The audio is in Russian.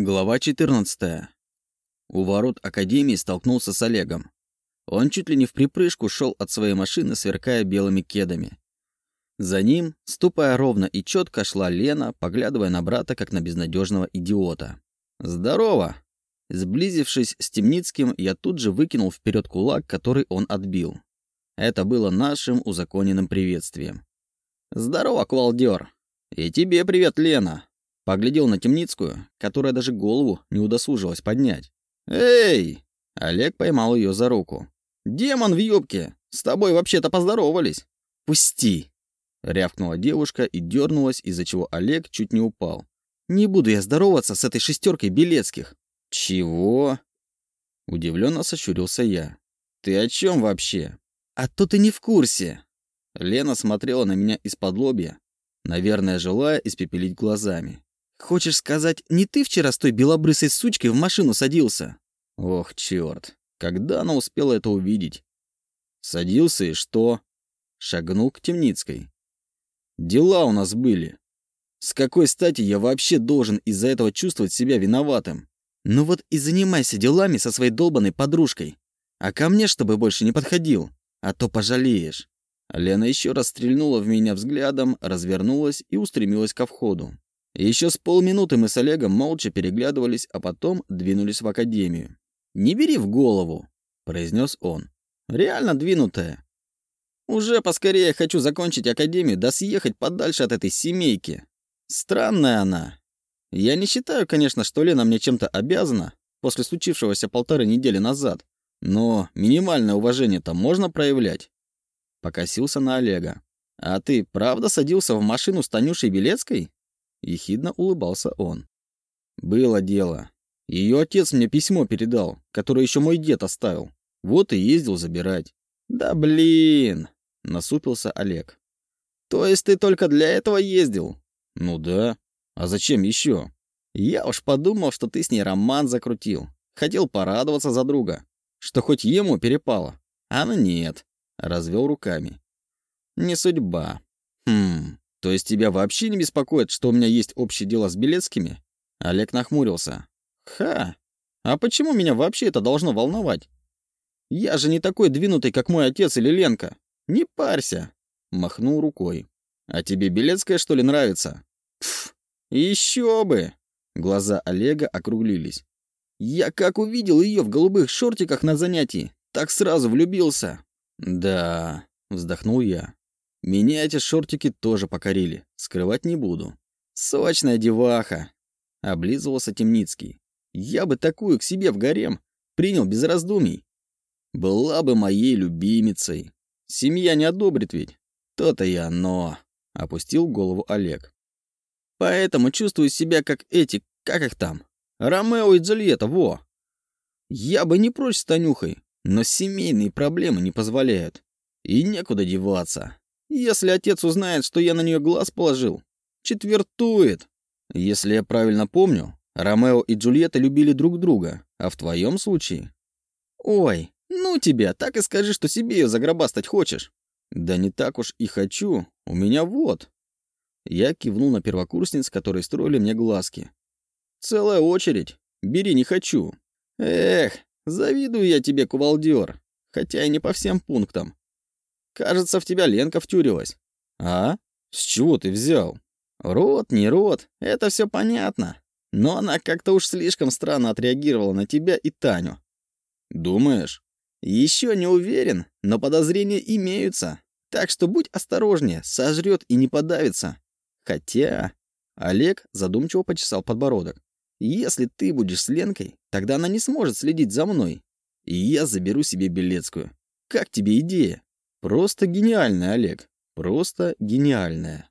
Глава 14. У ворот Академии столкнулся с Олегом. Он чуть ли не в припрыжку шел от своей машины, сверкая белыми кедами. За ним, ступая ровно и четко, шла Лена, поглядывая на брата, как на безнадежного идиота. «Здорово!» Сблизившись с Темницким, я тут же выкинул вперед кулак, который он отбил. Это было нашим узаконенным приветствием. «Здорово, квалдер!» «И тебе привет, Лена!» Поглядел на Темницкую, которая даже голову не удосужилась поднять. «Эй!» Олег поймал ее за руку. «Демон в юбке! С тобой вообще-то поздоровались!» «Пусти!» Рявкнула девушка и дернулась, из-за чего Олег чуть не упал. «Не буду я здороваться с этой шестеркой Белецких!» «Чего?» Удивленно сощурился я. «Ты о чем вообще?» «А то ты не в курсе!» Лена смотрела на меня из-под лобья, наверное, желая испепелить глазами. Хочешь сказать, не ты вчера с той белобрысой сучкой в машину садился? Ох, черт. Когда она успела это увидеть? Садился и что? Шагнул к Темницкой. Дела у нас были. С какой стати я вообще должен из-за этого чувствовать себя виноватым? Ну вот и занимайся делами со своей долбанной подружкой. А ко мне, чтобы больше не подходил. А то пожалеешь. Лена еще раз стрельнула в меня взглядом, развернулась и устремилась ко входу. Еще с полминуты мы с Олегом молча переглядывались, а потом двинулись в академию. «Не бери в голову», — произнес он. «Реально двинутая. Уже поскорее хочу закончить академию, да съехать подальше от этой семейки. Странная она. Я не считаю, конечно, что Лена мне чем-то обязана после случившегося полторы недели назад, но минимальное уважение-то можно проявлять». Покосился на Олега. «А ты правда садился в машину с Танюшей Белецкой?» Ехидно улыбался он. «Было дело. Ее отец мне письмо передал, которое еще мой дед оставил. Вот и ездил забирать». «Да блин!» — насупился Олег. «То есть ты только для этого ездил?» «Ну да. А зачем еще?» «Я уж подумал, что ты с ней роман закрутил. Хотел порадоваться за друга, что хоть ему перепало. А ну нет», — развел руками. «Не судьба. Хм, то есть тебя вообще не беспокоит, что у меня есть общее дело с Белецкими? Олег нахмурился. Ха! А почему меня вообще это должно волновать? Я же не такой двинутый, как мой отец или Ленка. Не парься. Махнул рукой. А тебе Белецкая, что ли, нравится? Пф, еще бы! Глаза Олега округлились. Я как увидел ее в голубых шортиках на занятии, так сразу влюбился. Да, вздохнул я. Меня эти шортики тоже покорили, скрывать не буду. Сочная деваха, облизывался Темницкий. Я бы такую к себе в гарем принял без раздумий. Была бы моей любимицей. Семья не одобрит ведь. То-то и оно. Опустил голову Олег. Поэтому чувствую себя как эти, как их там, Ромео и Джульетта, во. Я бы не прочь с Танюхой, но семейные проблемы не позволяют. И некуда деваться. Если отец узнает, что я на нее глаз положил, четвертует. Если я правильно помню, Ромео и Джульетта любили друг друга, а в твоем случае... Ой, ну тебя, так и скажи, что себе ее загробастать хочешь. Да не так уж и хочу, у меня вот. Я кивнул на первокурсниц, которые строили мне глазки. Целая очередь, бери не хочу. Эх, завидую я тебе, кувалдер, хотя и не по всем пунктам. Кажется, в тебя Ленка втюрилась. А? С чего ты взял? Рот, не рот, это все понятно. Но она как-то уж слишком странно отреагировала на тебя и Таню. Думаешь? Еще не уверен, но подозрения имеются. Так что будь осторожнее, сожрет и не подавится. Хотя... Олег задумчиво почесал подбородок. Если ты будешь с Ленкой, тогда она не сможет следить за мной. И я заберу себе Белецкую. Как тебе идея? Просто гениальная, Олег. Просто гениальная.